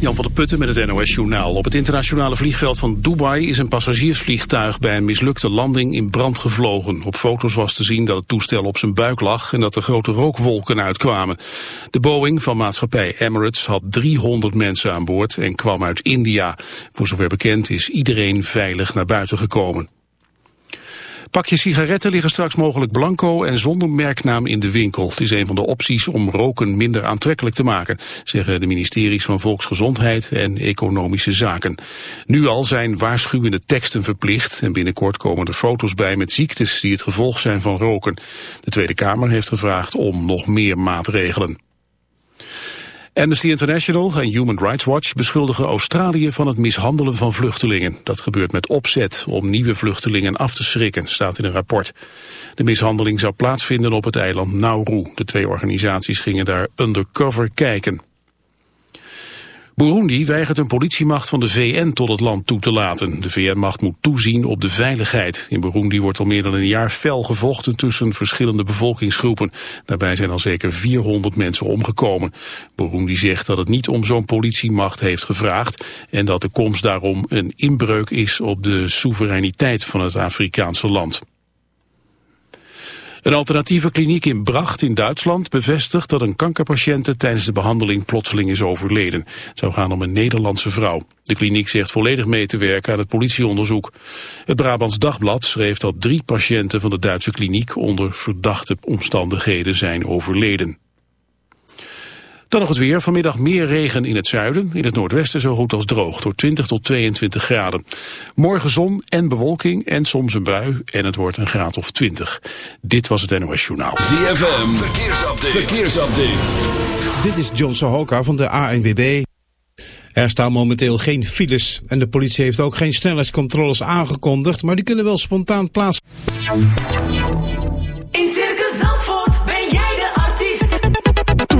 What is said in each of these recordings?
Jan van der Putten met het NOS Journaal. Op het internationale vliegveld van Dubai is een passagiersvliegtuig bij een mislukte landing in brand gevlogen. Op foto's was te zien dat het toestel op zijn buik lag en dat er grote rookwolken uitkwamen. De Boeing van maatschappij Emirates had 300 mensen aan boord en kwam uit India. Voor zover bekend is iedereen veilig naar buiten gekomen. Pakjes sigaretten liggen straks mogelijk blanco en zonder merknaam in de winkel. Het is een van de opties om roken minder aantrekkelijk te maken, zeggen de ministeries van Volksgezondheid en Economische Zaken. Nu al zijn waarschuwende teksten verplicht en binnenkort komen er foto's bij met ziektes die het gevolg zijn van roken. De Tweede Kamer heeft gevraagd om nog meer maatregelen. Amnesty International en Human Rights Watch beschuldigen Australië van het mishandelen van vluchtelingen. Dat gebeurt met opzet om nieuwe vluchtelingen af te schrikken, staat in een rapport. De mishandeling zou plaatsvinden op het eiland Nauru. De twee organisaties gingen daar undercover kijken. Burundi weigert een politiemacht van de VN tot het land toe te laten. De VN-macht moet toezien op de veiligheid. In Burundi wordt al meer dan een jaar fel gevochten tussen verschillende bevolkingsgroepen. Daarbij zijn al zeker 400 mensen omgekomen. Burundi zegt dat het niet om zo'n politiemacht heeft gevraagd... en dat de komst daarom een inbreuk is op de soevereiniteit van het Afrikaanse land. Een alternatieve kliniek in Bracht in Duitsland bevestigt dat een kankerpatiënte tijdens de behandeling plotseling is overleden. Het zou gaan om een Nederlandse vrouw. De kliniek zegt volledig mee te werken aan het politieonderzoek. Het Brabants Dagblad schreef dat drie patiënten van de Duitse kliniek onder verdachte omstandigheden zijn overleden. Dan nog het weer. Vanmiddag meer regen in het zuiden. In het noordwesten zo goed als droog. Door 20 tot 22 graden. Morgen zon en bewolking en soms een bui. En het wordt een graad of 20. Dit was het NOS Journaal. ZFM. Verkeersupdate. Verkeersupdate. Dit is John Sohoka van de ANWB. Er staan momenteel geen files en de politie heeft ook geen snelheidscontroles aangekondigd, maar die kunnen wel spontaan plaats.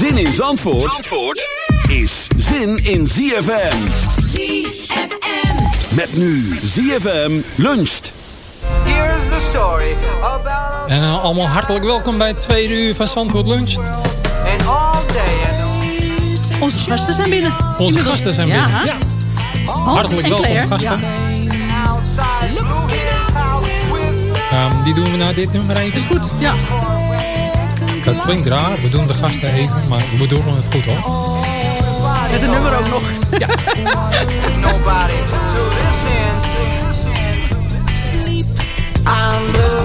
Zin in Zandvoort, Zandvoort is zin in ZFM. ZFM. Met nu ZFM luncht. Here's the story about En uh, allemaal hartelijk welkom bij het tweede uur van Zandvoort Lunch. an all day and Onze gasten zijn binnen. Onze gasten zijn Ja, binnen. hè? Ja. Hartelijk welkom gasten. with Ehm, die doen we nou dit nummer even. Is goed, ja. Dat klinkt raar, we doen de gasten even, maar we bedoelen het goed hoor. Met een nummer ook nog. nobody to listen. I'm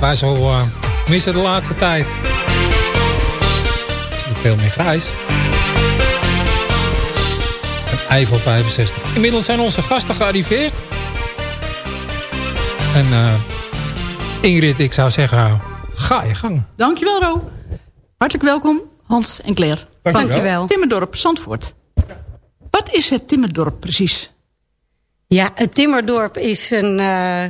wat wij zo eh, missen de laatste tijd. Ik zie veel meer grijs. Een Eiffel 65. Inmiddels zijn onze gasten gearriveerd. En eh, Ingrid, ik zou zeggen, ga je gang. Dankjewel, Ro. Hartelijk welkom, Hans en Claire. Dankjewel. Van Timmerdorp, Zandvoort. Wat is het Timmerdorp precies? Ja, het Timmerdorp is een, eh,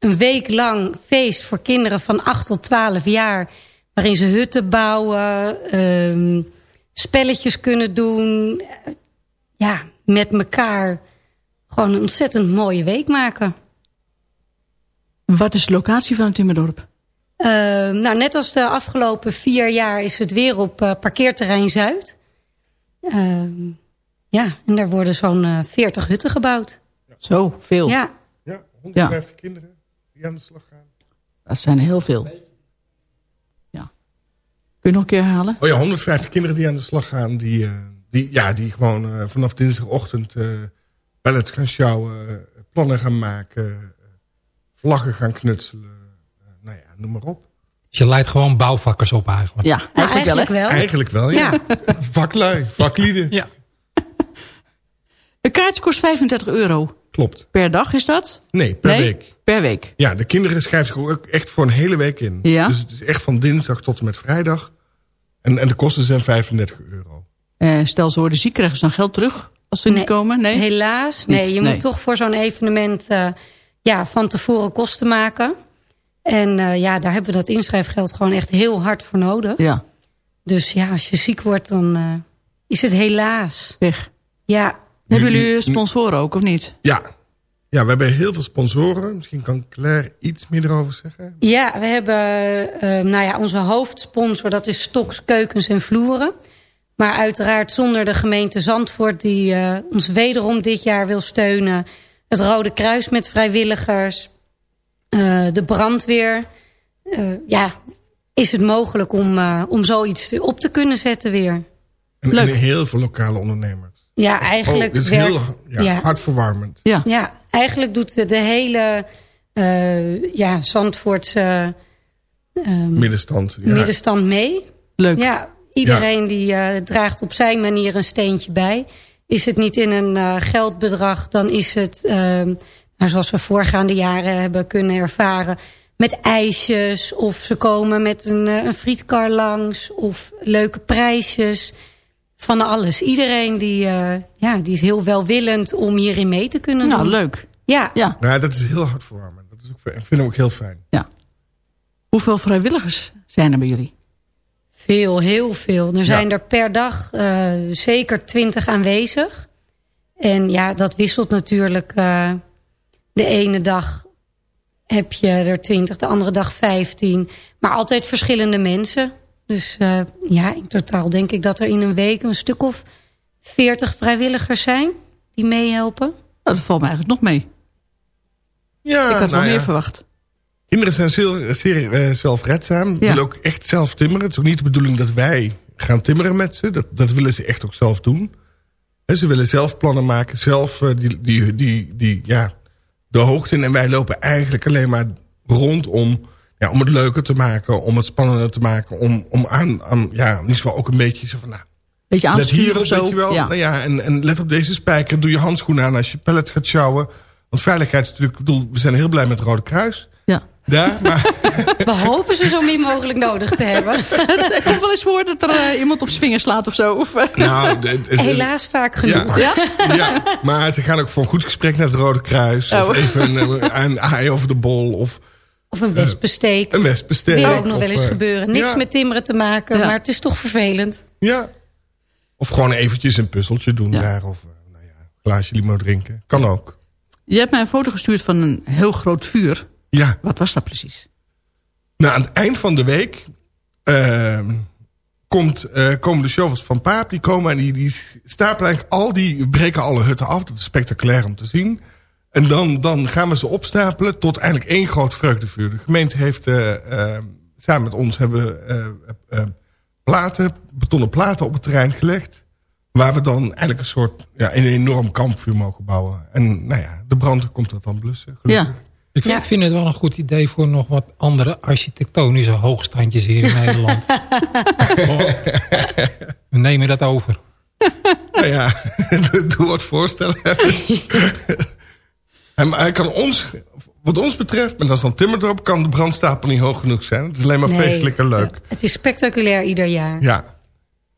een week lang feest voor kinderen van 8 tot 12 jaar. Waarin ze hutten bouwen, ehm, spelletjes kunnen doen. eh, ja, met elkaar gewoon een ontzettend mooie week maken. Wat is de locatie van het Timmerdorp? Ehm, nou, net als de afgelopen vier jaar is het weer op eh, parkeerterrein Zuid. Ehm, ja, en daar worden zo'n eh, 40 hutten gebouwd. Zo, veel. Ja. Ja, 150 kinderen die aan de slag gaan. Dat zijn heel veel. Ja. Kun je nog een keer herhalen? Oh ja, 150 kinderen die aan de slag gaan. Die, eh, die, ja, die gewoon eh, vanaf dinsdagochtend uh, ballet gaan sjouwen. plannen gaan maken. vlaggen gaan knutselen. nou ja, noem maar op. Dus je leidt gewoon bouwvakkers op eigenlijk. Ja, eigenlijk, wel, hè? Eigenlijk wel, ja. Vaklui, vaklieden. Ja. Een kaartje kost 35 euro. Klopt. Per dag is dat? Nee, per Nee? week. Per week. Ja, de kinderen schrijven zich ook echt voor een hele week in. Ja. Dus het is echt van dinsdag tot en met vrijdag. En, en de kosten zijn 35 euro. Eh, stel ze worden ziek, krijgen ze dan geld terug als ze niet komen? Nee? Helaas. Niet, Nee, je nee. moet toch voor zo'n evenement eh, ja, van tevoren kosten maken. En eh, ja, daar hebben we dat inschrijfgeld gewoon echt heel hard voor nodig. Ja. Dus ja, als je ziek wordt, dan eh, is het helaas. Weg. Ja. Hebben jullie sponsoren ook, of niet? Ja. ja, we hebben heel veel sponsoren. Misschien kan Claire iets meer erover zeggen. Ja, we hebben eh, nou ja, onze hoofdsponsor, dat is Stoks, Keukens en Vloeren. Maar uiteraard zonder de gemeente Zandvoort... die eh, ons wederom dit jaar wil steunen. Het Rode Kruis met vrijwilligers. eh, de brandweer. Eh, ja, is het mogelijk om, eh, om zoiets op te kunnen zetten weer. En, Leuk. en heel veel lokale ondernemers. Ja, eigenlijk oh, het is werkt... heel ja, ja. hartverwarmend. Ja. Ja, eigenlijk doet de, de hele eh, ja, Zandvoortse ehm, Middenstand. Ja. middenstand mee. Leuk. Ja, iedereen die eh, draagt op zijn manier een steentje bij. Is het niet in een eh, geldbedrag, dan is het, ehm, nou, zoals we voorgaande jaren hebben kunnen ervaren... met ijsjes of ze komen met een, een frietkar langs... of leuke prijsjes, van alles. Iedereen die, eh, ja, die is heel welwillend om hierin mee te kunnen Nou, doen. leuk. Ja, Ja. Nou, dat is heel hartverwarmend. Dat is ook, ik vind ik ook heel fijn. Hoeveel vrijwilligers zijn er bij jullie? Veel, heel veel. Er zijn er per dag eh, zeker twintig aanwezig. En ja, dat wisselt natuurlijk. eh, de ene dag heb je er twintig, de andere dag vijftien. Maar altijd verschillende mensen. Dus eh, ja, in totaal denk ik dat er in een week een stuk of veertig vrijwilligers zijn die meehelpen. Nou, dat valt me eigenlijk nog mee. Ja, Ik had wel nou meer ja. verwacht. Kinderen zijn zeer, zeer eh, zelfredzaam. Ja. willen ook echt zelf timmeren. Het is ook niet de bedoeling dat wij gaan timmeren met ze. Dat, dat willen ze echt ook zelf doen. En ze willen zelf plannen maken. Zelf eh, die, die, die, die, ja, de hoogte in. En wij lopen eigenlijk alleen maar rond om, ja, om het leuker te maken. Om het spannender te maken. Om, om aan, aan, ja, in ieder geval ook een beetje zo van... Nou, Beetje aan te let hierop, of zo. weet je wel. Ja. Nou ja, en, en let op deze spijker. Doe je handschoenen aan als je pellet gaat sjouwen. Want veiligheid is natuurlijk... ik bedoel, we zijn heel blij met het Rode Kruis. Ja. Daar, maar We hopen ze zo min mogelijk nodig te hebben. Het komt wel eens voor dat er eh, iemand op zijn vinger slaat of zo. Of, eh, Nou, Helaas vaak genoeg. ja? ja, maar ze gaan ook voor een goed gesprek naar het Rode Kruis. Of Oh. even een, een aai over de bol. Of Of een wespensteek. een wespensteek. Wil ook nog of, wel eens eh, gebeuren. Niks ja, met timmeren te maken, Ja. maar het is toch vervelend. Ja. Of gewoon eventjes een puzzeltje doen Ja. daar. Of eh, nou ja, een glaasje limo drinken. Kan ook. Je hebt mij een foto gestuurd van een heel groot vuur. Ja. Wat was dat precies? Nou, aan het eind van de week... ehm, komt, eh, komen de shovels van Paap. Die komen en die, die stapelen eigenlijk al die... breken alle hutten af. Dat is spectaculair om te zien. En dan, dan gaan we ze opstapelen tot eigenlijk één groot vreugdevuur. De gemeente heeft eh, eh, samen met ons hebben eh, platen, betonnen platen op het terrein gelegd. Waar we dan eigenlijk een soort, ja, een enorm kampvuur mogen bouwen. En nou ja, de brand komt dat dan blussen. Gelukkig. Ja. Ik vind, Ja. ik vind het wel een goed idee voor nog wat andere architectonische hoogstandjes hier in Nederland. Oh, we nemen dat over. Nou ja, doe doe wat voorstellen. Hij kan ons, wat ons betreft, dat is dan Timmerdorp, kan de brandstapel niet hoog genoeg zijn. Het is alleen maar Nee. feestelijk en leuk. Het is spectaculair ieder jaar. Ja,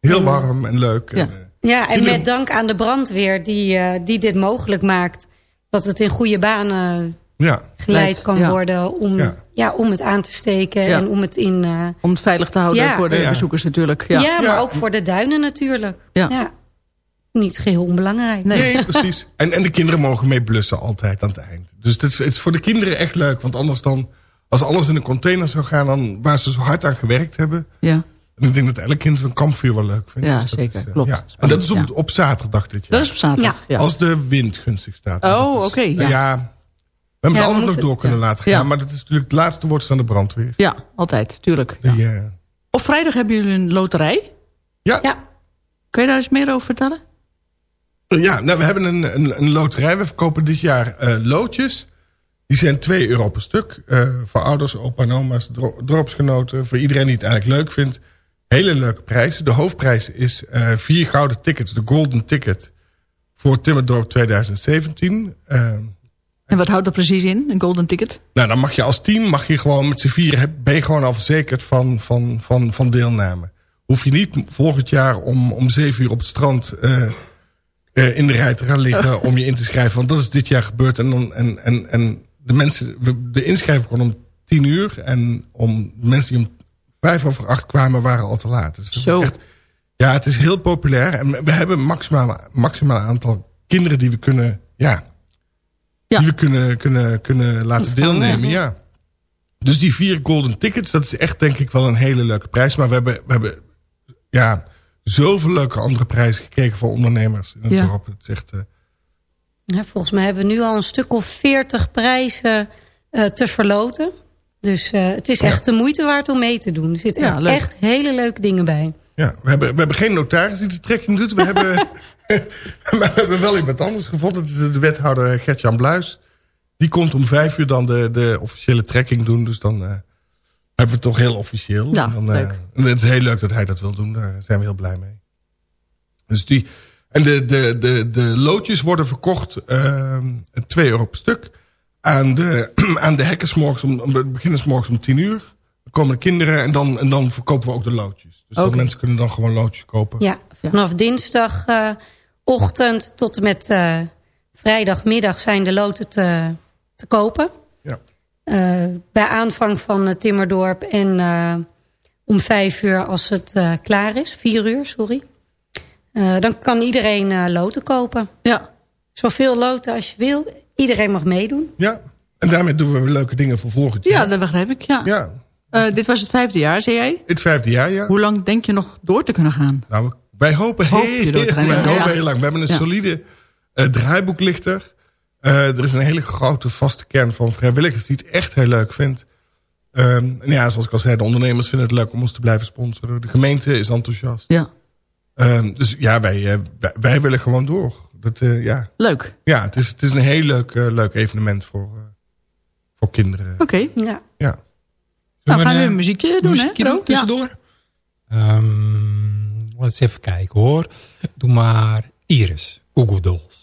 heel warm en leuk. Ja, En, eh, ja en met dank aan de brandweer die, eh, die dit mogelijk maakt. Dat het in goede banen ja. geleid kan ja. worden om, ja. Ja. om het aan te steken. Ja. En om het in... eh, Om het veilig te houden Ja. voor de Ja. bezoekers natuurlijk. ja. Ja, maar ook voor de duinen natuurlijk. Ja. Niet geheel onbelangrijk. Nee, precies. En, en de kinderen mogen mee blussen altijd aan het eind. Dus het is, het is voor de kinderen echt leuk. Want anders dan, als alles in een container zou gaan... Dan, waar ze zo hard aan gewerkt hebben... ja. En ik denk dat elk kind zo'n kampvuur wel leuk vindt. Ja, Dus dat zeker. is, eh, Klopt. Ja. En dat is op, op zaterdag dit jaar. Dat is op zaterdag. Ja. Als de wind gunstig staat. Oh, oké, ja. ja. we hebben Ja, het altijd nog door kunnen ja. laten gaan. Ja. Maar dat is natuurlijk het laatste woord is aan de brandweer. Ja, altijd, tuurlijk. Ja. Op vrijdag hebben jullie een loterij. ja, Ja. Kun je daar eens meer over vertellen? Ja nou, we hebben een, een, een loterij. We verkopen dit jaar eh, loodjes. Die zijn 2 euro per stuk. eh, voor ouders, opa en oma's, dro- dorpsgenoten. Voor iedereen die het eigenlijk leuk vindt. Hele leuke prijzen. De hoofdprijs is eh, vier gouden tickets. De golden ticket. Voor Timmerdorp 2017. Eh, En wat houdt dat precies in, een golden ticket? Nou, dan mag je als team, mag je gewoon met z'n vieren, ben je gewoon al verzekerd van, van, van, van deelname. Hoef je niet volgend jaar om, om zeven uur op het strand eh, in de rij te gaan liggen om je in te schrijven. Want dat is dit jaar gebeurd. En, dan, en, en, en de mensen, de inschrijving kon om tien uur. En om de mensen die om vijf over acht kwamen, waren al te laat. Dus dat Zo. is echt, ja, het is heel populair. En we hebben maximaal, maximaal aantal kinderen die we kunnen, ja, Ja. die we kunnen, kunnen, kunnen laten deelnemen. Ja. Dus die vier golden tickets, dat is echt denk ik wel een hele leuke prijs. Maar we hebben, we hebben ja, zoveel leuke andere prijzen gekregen voor ondernemers in het Ja. dorp. Het echt, eh, Ja, volgens mij hebben we nu al een stuk of veertig prijzen eh, te verloten. Dus eh, het is echt de moeite waard om mee te doen. Er zitten Ja, echt hele leuke dingen bij. ja, we, hebben, we hebben geen notaris die de trekking doet. We hebben, maar we hebben wel iemand anders gevonden. Dat is de wethouder Gertjan Bluis. Die komt om vijf uur dan de, de officiële trekking doen. Dus dan hebben we het toch heel officieel. Ja, En dan, eh, leuk. en het is heel leuk dat hij dat wil doen. Daar zijn we heel blij mee. Dus die, en de, de, de, de loodjes worden verkocht eh 2 euro per stuk. Aan de, aan de hekken morgens om, we beginnen 's morgens om 10 uur. Dan komen de kinderen en dan, en dan verkopen we ook de loodjes. Dus dat Oké. mensen kunnen dan gewoon loodjes kopen. Ja, vanaf dinsdagochtend tot en met eh, vrijdagmiddag zijn de loten te, te kopen. Eh, bij aanvang van uh, Timmerdorp en eh, om vijf uur als het eh, klaar is. Vier uur, sorry. Eh, dan kan iedereen eh, loten kopen. Ja. Zoveel loten als je wil. Iedereen mag meedoen. Ja, en daarmee doen we weer leuke dingen voor volgend jaar. Ja, dat begrijp ik. Ja. Ja, Eh, dit was het vijfde jaar, zei jij? het vijfde jaar, ja. Hoe lang denk je nog door te kunnen gaan? Nou, wij hopen Hoop heel, Ja. heel lang. We hebben een Ja. solide eh, draaiboeklichter. Eh, er is een hele grote vaste kern van vrijwilligers die het echt heel leuk vindt. Ehm, en ja, zoals ik al zei, de ondernemers vinden het leuk om ons te blijven sponsoren. De gemeente is enthousiast. Ja. Ehm, dus ja, wij, eh, wij, wij willen gewoon door. Dat, eh, ja. Leuk. ja, het is, het is een heel leuk, leuk evenement voor, eh, voor kinderen. Oké. Ja. Ja. Nou, gaan we een, muziekje doen, muziekje hè? doen Ja. tussendoor? Ehm, laten we eens even kijken hoor. Doe maar Iris, Google Dolls.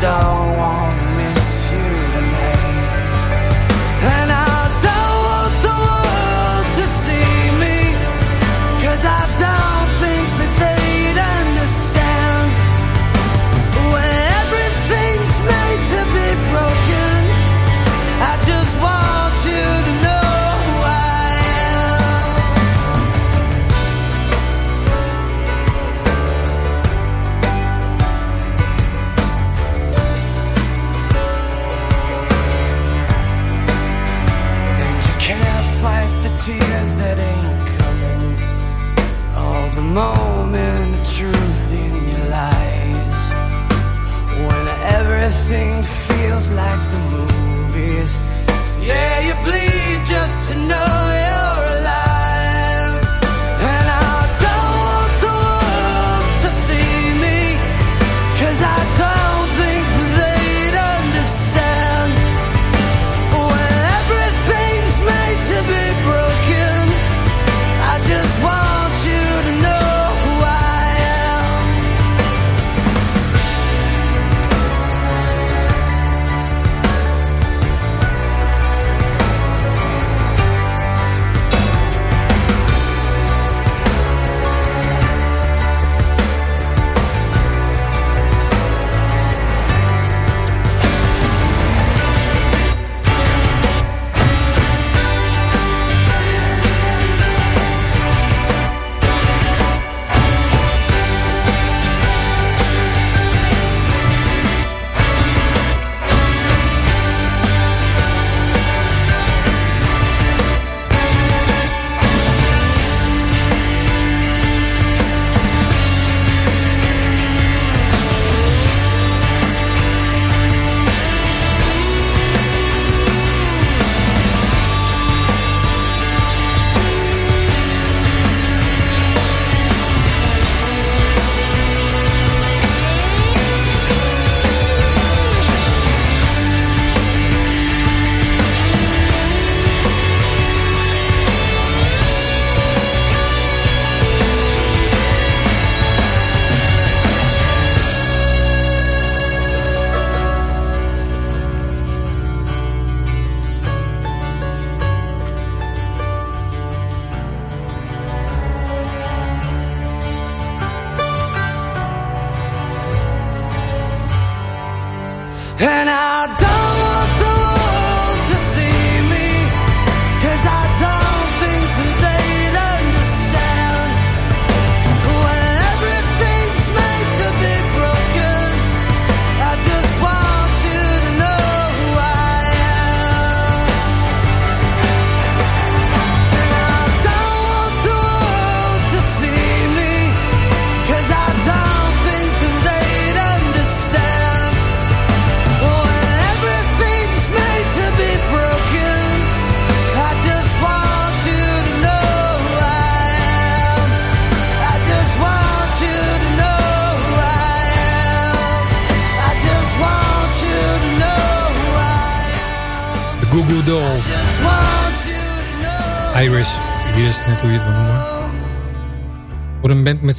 don't wanna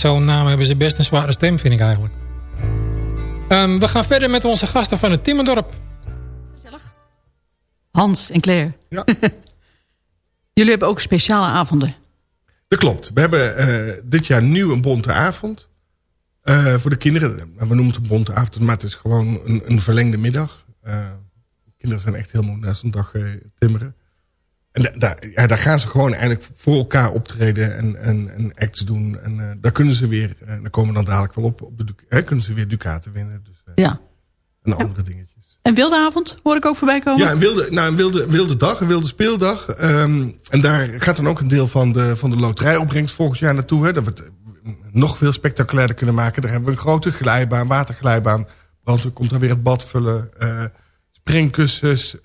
zo'n naam hebben ze best een zware stem, vind ik eigenlijk. Ehm, we gaan verder met onze gasten van het Timmendorp. Hans en Claire. Ja. Jullie hebben ook speciale avonden. Dat klopt. We hebben eh, dit jaar nieuw een bonte avond. eh, voor de kinderen. We noemen het een bonte avond, maar het is gewoon een, een verlengde middag. Eh, kinderen zijn echt heel moe na zo'n dag eh, timmeren. En da- daar, ja, daar gaan ze gewoon eigenlijk voor elkaar optreden en, en, en acts doen. En eh, daar kunnen ze weer, eh, daar komen we dan dadelijk wel op, op de, hè, kunnen ze weer ducaten winnen. Dus, eh, Ja. En andere dingetjes. En wilde avond hoor ik ook voorbij komen. Ja, een wilde, nou, een wilde, wilde dag, een wilde speeldag. Ehm, en daar gaat dan ook een deel van de, van de loterijopbrengst volgend jaar naartoe. Hè, dat we het nog veel spectaculairder kunnen maken. Daar hebben we een grote glijbaan, waterglijbaan. Brandweer komt daar weer het bad vullen. springkussens.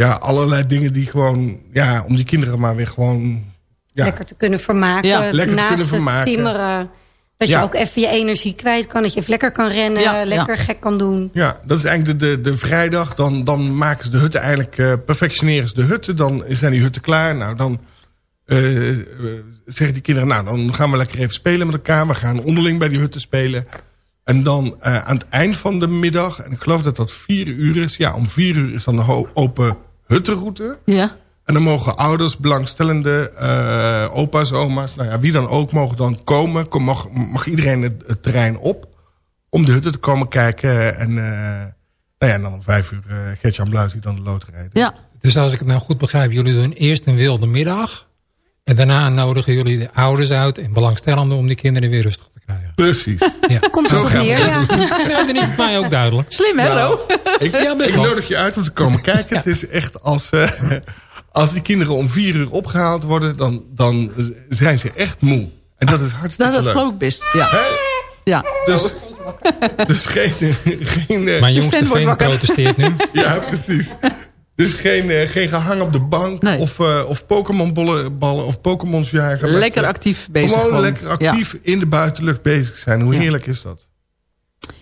Ja, allerlei dingen die gewoon... Ja, om die kinderen maar weer gewoon... Ja, Lekker te kunnen vermaken. Ja, lekker te naast kunnen het vermaken. timmeren. Dat Ja. je ook even je energie kwijt kan. Dat je even lekker kan rennen. Ja, lekker ja. gek kan doen. Ja, dat is eigenlijk de, de, de vrijdag. Dan, dan maken ze de hutten eigenlijk, eh, perfectioneren ze de hutten. Dan zijn die hutten klaar. Nou, dan eh, eh, zeggen die kinderen, nou, dan gaan we lekker even spelen met elkaar. We gaan onderling bij die hutten spelen. En dan eh, aan het eind van de middag, en ik geloof dat dat vier uur is. Ja, om vier uur is dan de open huttenroute. Ja. En dan mogen ouders, belangstellende, eh, opa's, oma's, nou ja, wie dan ook, mogen dan komen. Kom, mag, mag iedereen het, het terrein op om de hutten te komen kijken. En, eh, nou ja, en dan om vijf uur uh, Gert-Jan Bluis die dan de loterij doet. Ja. Dus als ik het nou goed begrijp, jullie doen eerst een wilde middag. En daarna nodigen jullie de ouders uit en belangstellenden om die kinderen weer rustig te krijgen. Precies. Ja. Komt Zo het we neer, ja. Ja, dan is het mij ook duidelijk. Slim, hè, Nou? Ik, Ja, best ik wel. nodig je uit om te komen kijken. Het is echt als, eh, als die kinderen om vier uur opgehaald worden, dan, dan zijn ze echt moe. En dat is hartstikke Nou, dat leuk. geloof ik best. Ja. Hè? ja. Dus Dus geen... geen eh, Mijn jongste vriend protesteert nu. Ja, precies. Dus geen, eh, geen gehang op de bank of, eh, of Pokémon-ballen ballen of Pokémons jagen. Lekker eh, actief bezig Gewoon gewoon. lekker actief in de buitenlucht bezig zijn. Hoe Ja. heerlijk is dat?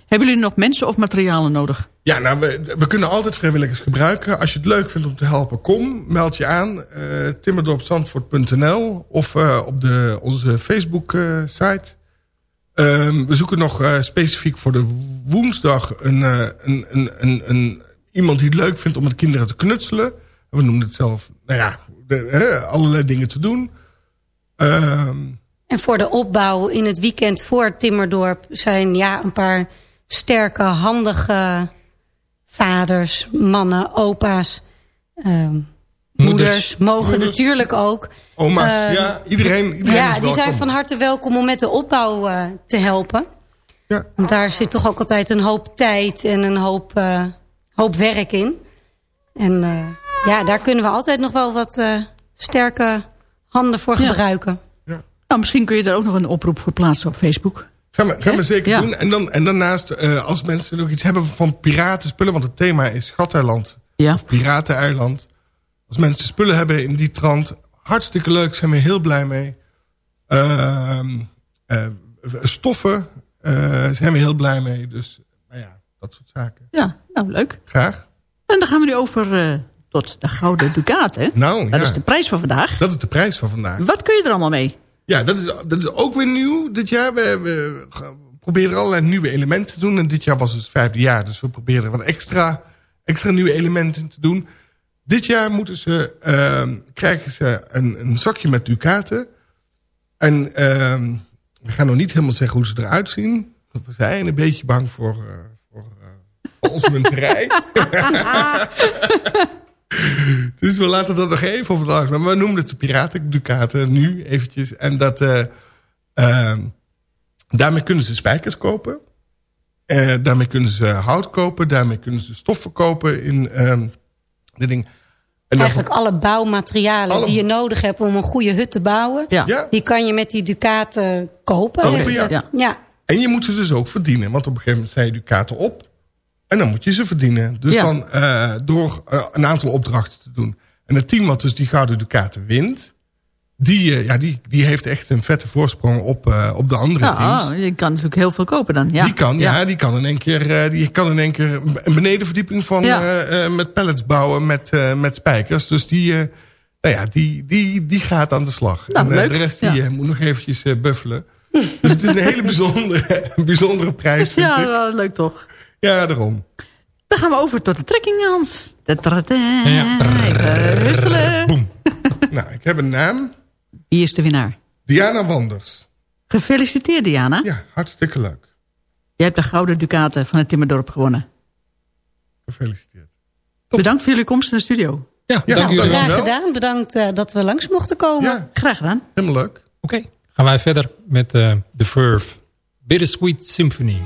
Hebben jullie nog mensen of materialen nodig? Ja, nou, we, we kunnen altijd vrijwilligers gebruiken. Als je het leuk vindt om te helpen, kom. Meld je aan. eh timmerdorpzandvoort.nl of op de, onze Facebook-site. Ehm, we zoeken nog specifiek voor de woensdag een, een, een, een, een, iemand die het leuk vindt om met kinderen te knutselen. We noemen het zelf, nou ja, de, hè, allerlei dingen te doen. Ehm, En voor de opbouw in het weekend voor Timmerdorp zijn ja, een paar sterke, handige vaders, mannen, opa's, ehm, moeders, mogen Moeders. natuurlijk ook. oma's, Eh, ja, iedereen, iedereen ja, is die welkom. zijn van harte welkom om met de opbouw eh, te helpen. Ja. Want daar zit toch ook altijd een hoop tijd en een hoop, eh, hoop werk in. En eh, ja, daar kunnen we altijd nog wel wat eh, sterke handen voor Ja. gebruiken. Nou, misschien kun je daar ook nog een oproep voor plaatsen op Facebook. Gaan we, gaan we zeker Ja. doen. En, dan, en daarnaast, eh, als mensen nog iets hebben van piratenspullen... want het thema is Gateiland Ja. of Pirateneiland. Als mensen spullen hebben in die trant... hartstikke leuk, zijn we heel blij mee. Ehm, eh, stoffen eh, zijn we heel blij mee. Dus ja, dat soort zaken. Ja, nou leuk. Graag. En dan gaan we nu over eh, tot de Gouden Ducaat, hè? Nou, Dat ja. is de prijs van vandaag. Dat is de prijs van vandaag. Wat kun je er allemaal mee? Ja, dat is, dat is ook weer nieuw dit jaar. We, proberen allerlei nieuwe elementen te doen. En dit jaar was het vijfde jaar. Dus we proberen er wat extra, extra nieuwe elementen te doen. Dit jaar moeten ze, ehm, krijgen ze een, een zakje met ducaten. En ehm, we gaan nog niet helemaal zeggen hoe ze eruit zien. Want we zijn een beetje bang voor, eh voor eh, valsmunterij. dus we laten dat nog even over langs. Maar we noemen het de Piraten Ducaten nu eventjes. En dat, eh, ehm, daarmee kunnen ze spijkers kopen. Eh, daarmee kunnen ze hout kopen. Daarmee kunnen ze stoffen kopen in ehm de ding. En Eigenlijk alle bouwmaterialen Alle- die je nodig hebt om een goede hut te bouwen... Ja. Ja. die kan je met die ducaten kopen. Ja. En je moet ze dus ook verdienen. Want op een gegeven moment zijn je ducaten op. En dan moet je ze verdienen. Dus Ja. dan eh, door eh, een aantal opdrachten te doen. En het team wat dus die gouden ducaten wint... Die, eh, ja, die, die heeft echt een vette voorsprong op, op de andere teams. Ja, je kan natuurlijk heel veel kopen dan. Ja. Die kan, ja. die kan in één keer, die kan in één keer een benedenverdieping van met pallets bouwen met, met spijkers. Dus die, nou ja, die, die, die gaat aan de slag. Nou, en leuk. de rest die moet nog eventjes buffelen. dus het is een hele bijzondere, bijzondere prijs, vind Ja, ik. leuk toch. Ja, daarom. Dan gaan we over tot de trekking, Hans. Wisselen. nou, ik heb een naam. Wie is de winnaar? Diana Wanders. Gefeliciteerd, Diana. Ja, hartstikke leuk. Jij hebt de Gouden Ducaten van het Timmerdorp gewonnen. Gefeliciteerd. Bedankt voor jullie komst in de studio. Ja, Ja, dank jullie wel. Graag gedaan. Bedankt eh, dat we langs mochten komen. Ja, Graag gedaan. helemaal leuk. Oké, gaan wij verder met eh The Verve. Bittersweet Symphony.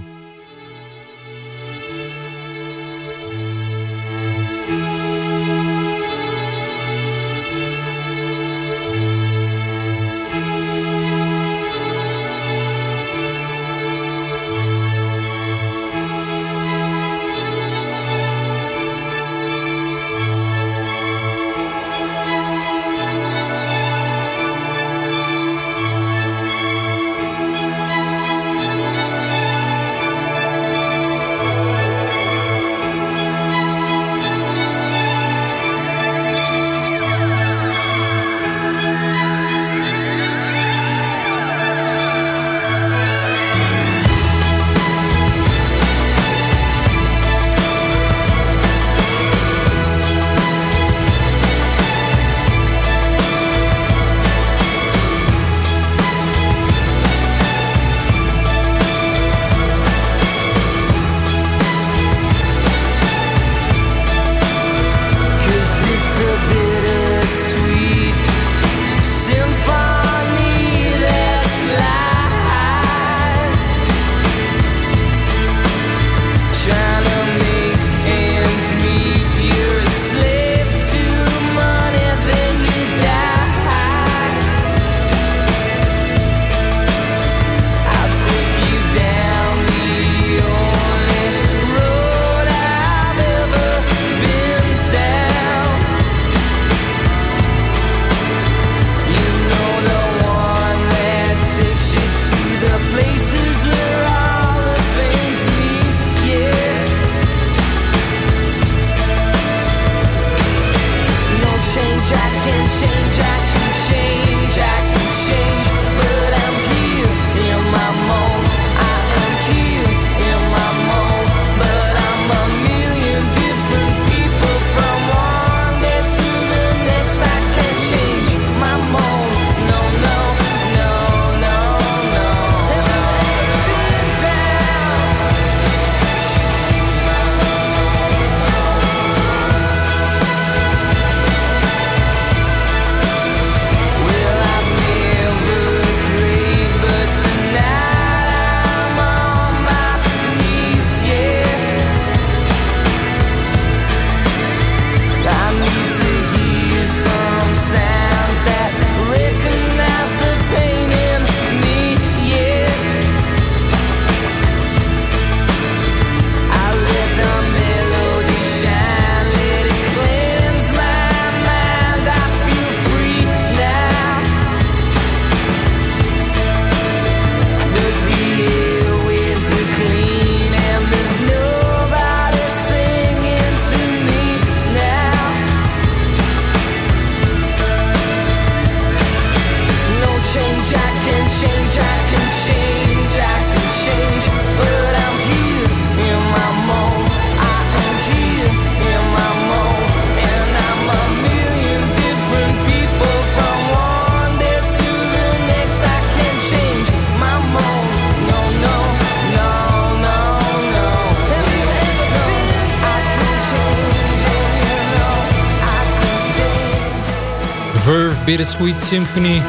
Verve Bittersweet Symphony.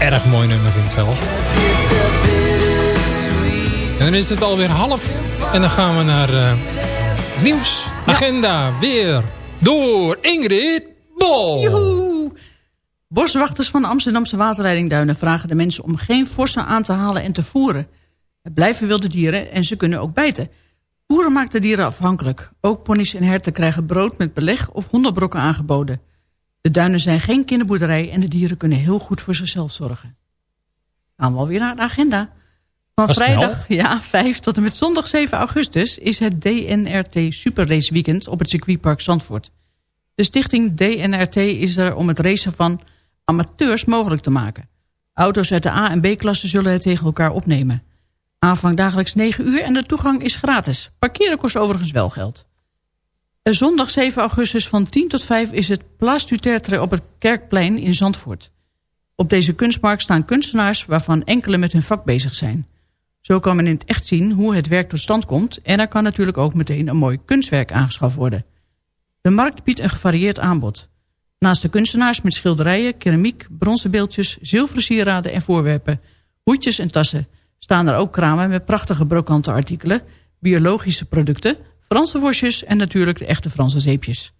Erg mooi nummer vind ik zelf. En dan is het alweer half. En dan gaan we naar eh, nieuws. Agenda weer door Ingrid Bol. Joehoe! Boswachters van de Amsterdamse waterleiding Duinen vragen de mensen om geen vossen aan te halen en te voeren. Het blijven wilde dieren en ze kunnen ook bijten. Voeren maakt de dieren afhankelijk. Ook ponies en herten krijgen brood met beleg of hondenbrokken aangeboden. De duinen zijn geen kinderboerderij en de dieren kunnen heel goed voor zichzelf zorgen. Gaan we alweer naar de agenda. Van Was vrijdag ja, 5 tot en met zondag 7 augustus is het DNRT Superrace Weekend op het circuitpark Zandvoort. De stichting DNRT is er om het racen van amateurs mogelijk te maken. Auto's uit de A- en B-klasse zullen het tegen elkaar opnemen. Aanvang dagelijks 9 uur en de toegang is gratis. Parkeren kost overigens wel geld. Eh, Zondag 7 augustus van 10 tot 5 is het Place du Tertre op het Kerkplein in Zandvoort. Op deze kunstmarkt staan kunstenaars waarvan enkele met hun vak bezig zijn. Zo kan men in het echt zien hoe het werk tot stand komt... en er kan natuurlijk ook meteen een mooi kunstwerk aangeschaft worden. De markt biedt een gevarieerd aanbod. Naast de kunstenaars met schilderijen, keramiek, bronzen beeldjes... zilveren sieraden en voorwerpen, hoedjes en tassen... staan er ook kramen met prachtige brokante artikelen... biologische producten, Franse worstjes en natuurlijk de echte Franse zeepjes.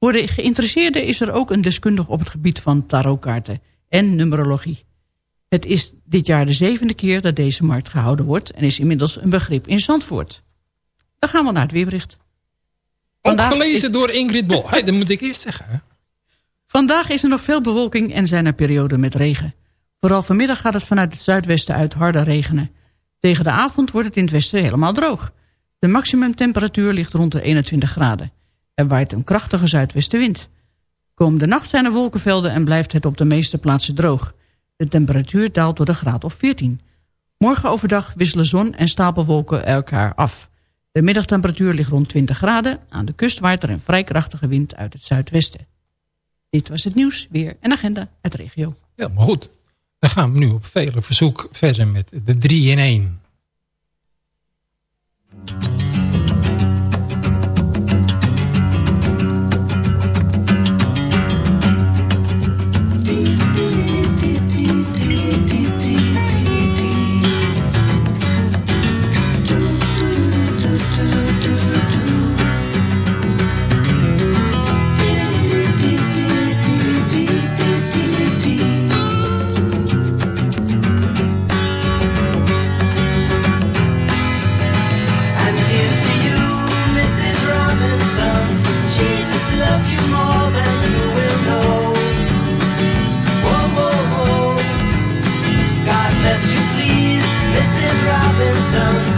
Voor de geïnteresseerden is er ook een deskundige op het gebied van tarotkaarten en numerologie. Het is dit jaar de zevende keer dat deze markt gehouden wordt... en is inmiddels een begrip in Zandvoort. Dan gaan we naar het weerbericht. Ook Vandaag gelezen is- door Ingrid Bol. Hey, dat moet ik eerst zeggen. Vandaag is er nog veel bewolking en zijn er perioden met regen. Vooral vanmiddag gaat het vanuit het zuidwesten uit harder regenen. Tegen de avond wordt het in het westen helemaal droog. De maximumtemperatuur ligt rond de 21 graden. Er waait een krachtige zuidwestenwind. Komende nacht zijn er wolkenvelden en blijft het op de meeste plaatsen droog. De temperatuur daalt tot een graad of 14. Morgen overdag wisselen zon en stapelwolken elkaar af. De middagtemperatuur ligt rond 20 graden. Aan de kust waait er een vrij krachtige wind uit het zuidwesten. Dit was het nieuws, weer en agenda uit de regio. Ja, maar goed. Dan gaan we nu op vele verzoek verder met de 3 in 1. you Robinson.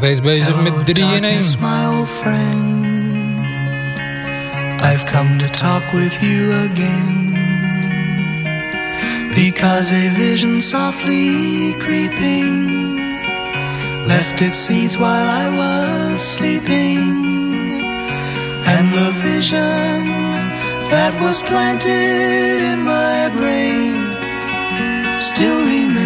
Nog steeds bezig met 3 in 1. darkness, my old friend. I've come to talk with you again. Because a vision softly creeping left its seeds while I was sleeping. And the vision that was planted in my brain still remains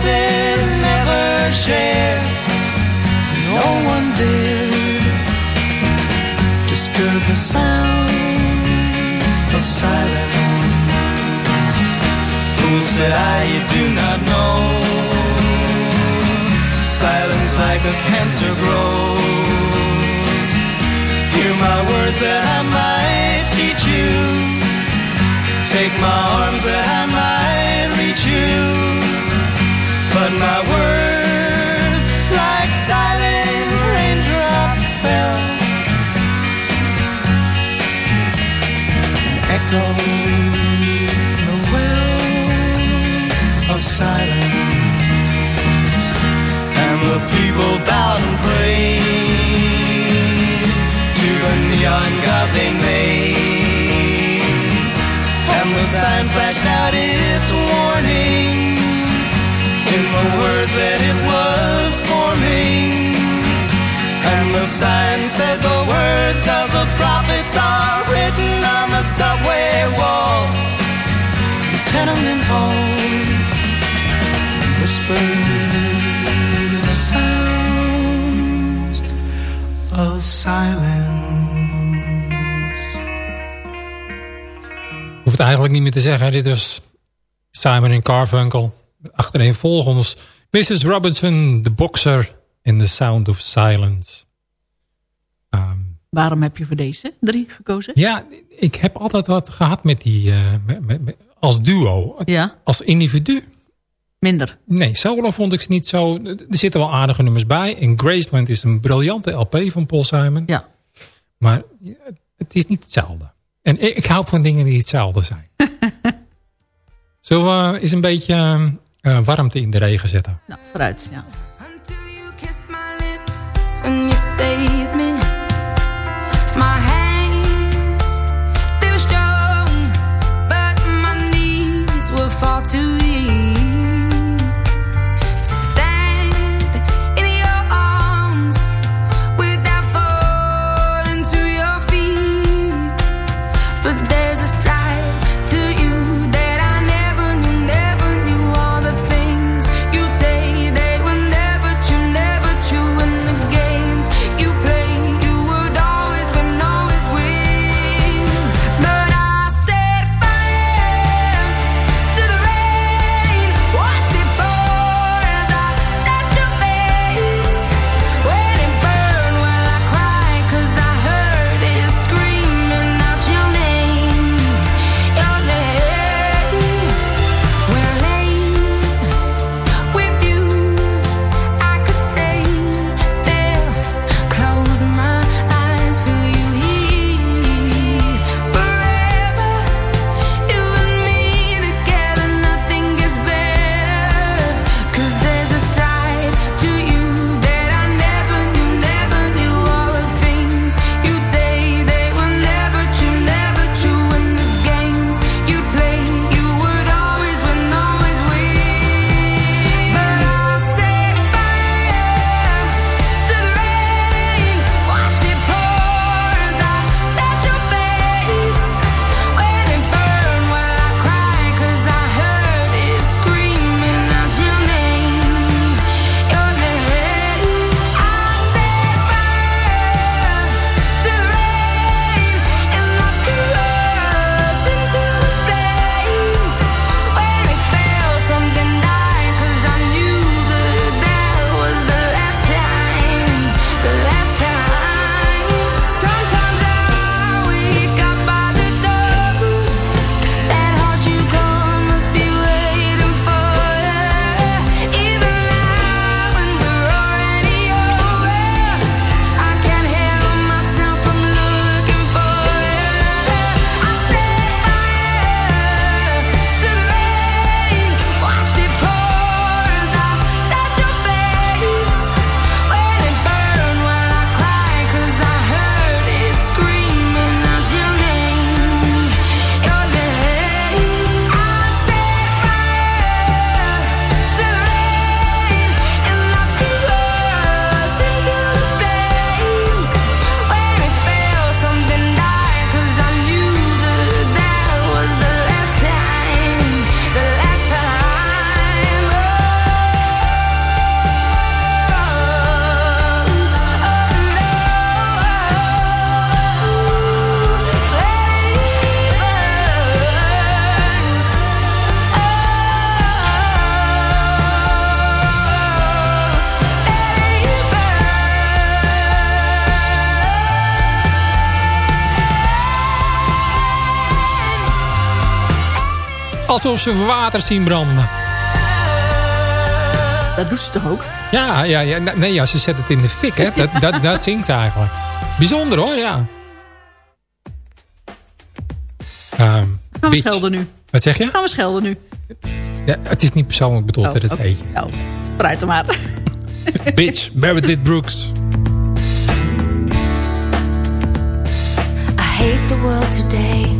voices never share. No one dared disturb the sound of silence. Fool said I, you do not know. Silence like a cancer grows. Hear my words that I might teach you. Take my arms that I might reach you. But my words, like silent raindrops, fell. Echo the wells of silence. And the people bowed and prayed to the neon god they made. And the sign flashed out its warning in the words that it was forming. And the sign said the words of the prophets are written on the subway walls, tenement halls, whispered the sounds of silence. hoef het eigenlijk niet meer te zeggen. Dit was Simon en Carfunkel. Achtereenvolgens Mrs. Robinson, The Boxer en The Sound of Silence. Waarom heb je voor deze drie gekozen? Ja, ik heb altijd wat gehad met die... eh, met- met- met- als duo. Ja. Als individu. Minder. Nee, solo vond ik ze niet zo... Er zitten wel aardige nummers bij. En Graceland is een briljante LP van Paul Simon. Ja. Maar het is niet hetzelfde. En ik, ik hou van dingen die hetzelfde zijn. Zullen we eens een beetje eh, warmte in de regen zetten? Nou, vooruit. Ja. Alsof ze water zien branden. Dat doet ze toch ook? Ja, ja, ja. Nee, ja, ze zet het in de fik, hè. Dat, dat, dat zingt ze eigenlijk. Bijzonder, hoor, ja. Ehm, Gaan we bitch. schelden nu? Wat zeg je? Gaan we schelden nu? Ja, het is niet persoonlijk bedoeld, Oh, dat oké. weet je. Nou, vooruit maar. Bitch, Meredith Brooks. I hate the world today.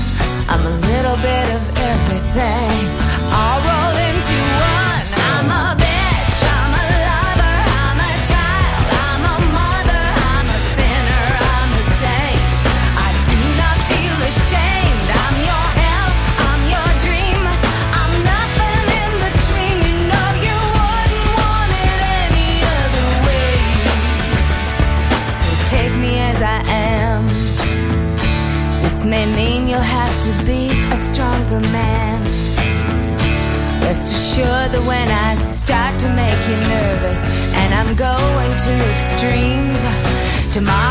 I'm a little bit of everything. All rolled into one. I'm a Rest assured that when I start to make you nervous and I'm going to extremes, tomorrow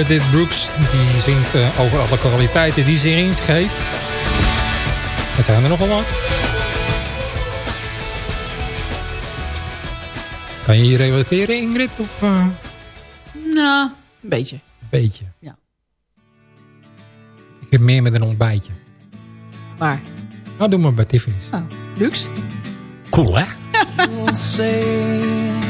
Meredith Brooks, die zingt eh, over alle kwaliteiten die ze erin geeft. Wat zijn er nog allemaal? Kan je hier relateren, Ingrid? Of eh, Nou, een beetje. een beetje? Ja. Ik heb meer met een ontbijtje. Waar? Nou, doe maar bij Tiffany's. Oh, luxe. Cool, hè?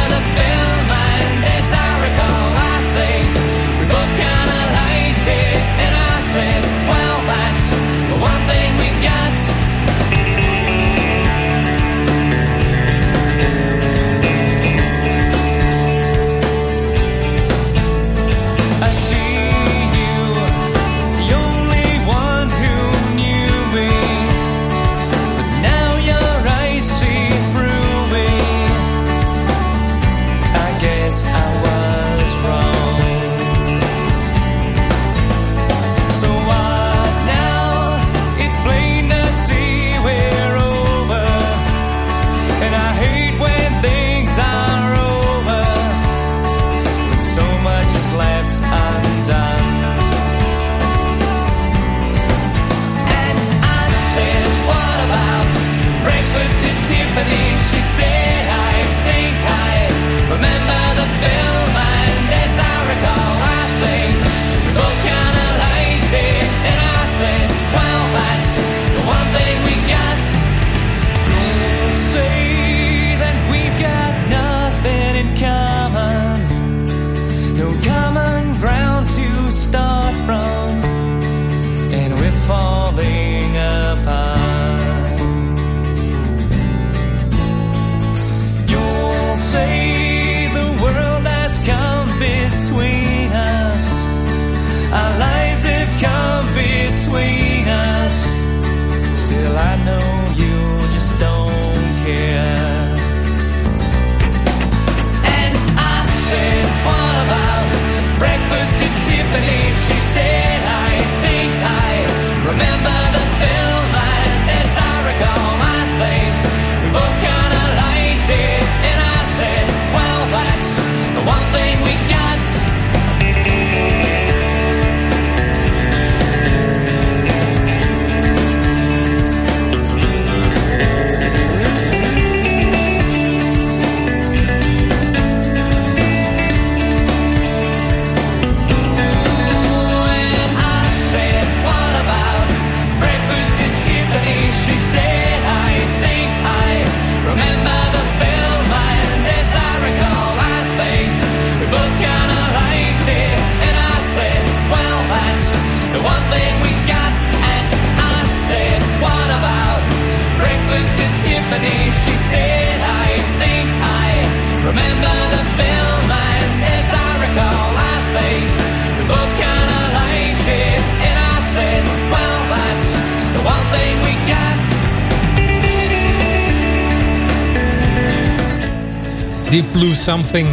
Something.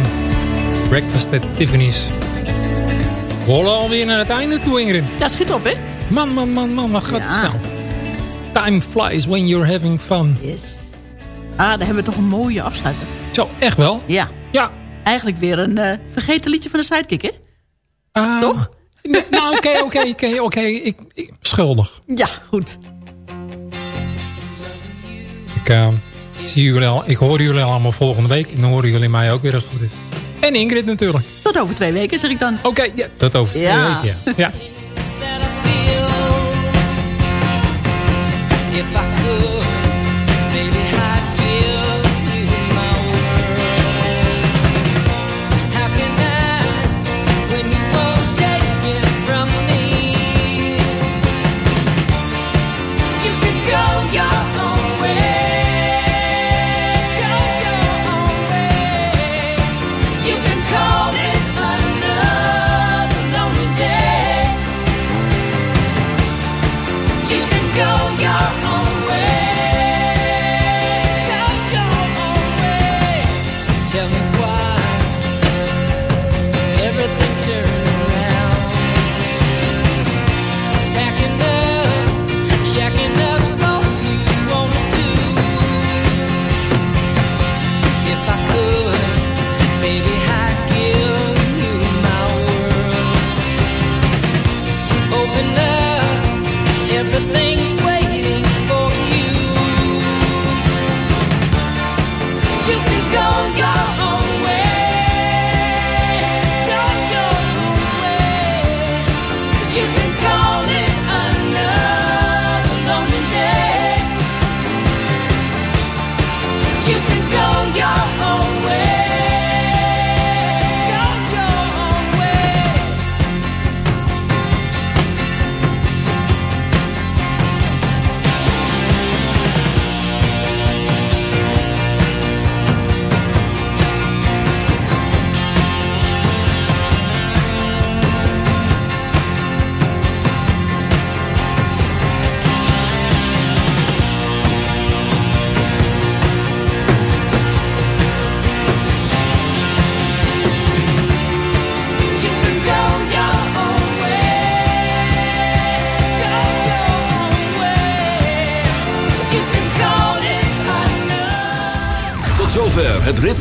Breakfast at Tiffany's. We rollen alweer naar het einde toe, Ingrid. Ja, schiet op, hè? Man, man, man, man, wat gaat het snel. Time flies when you're having fun. Yes. Ah, daar hebben we toch een mooie afsluiter. Zo, echt wel? Ja. Ja. Eigenlijk weer een eh, vergeten liedje van de Sidekick, hè? Ah. Toch? Nou, oké, oké, oké, oké. Ik, Schuldig. Ja, goed. Ik, eh, zie jullie al, ik hoor jullie allemaal volgende week. En dan horen jullie mij ook weer als het goed is. En Ingrid natuurlijk. Tot over twee weken, zeg ik dan. Oké, ja, dat over twee Ja. weken, ja. ja.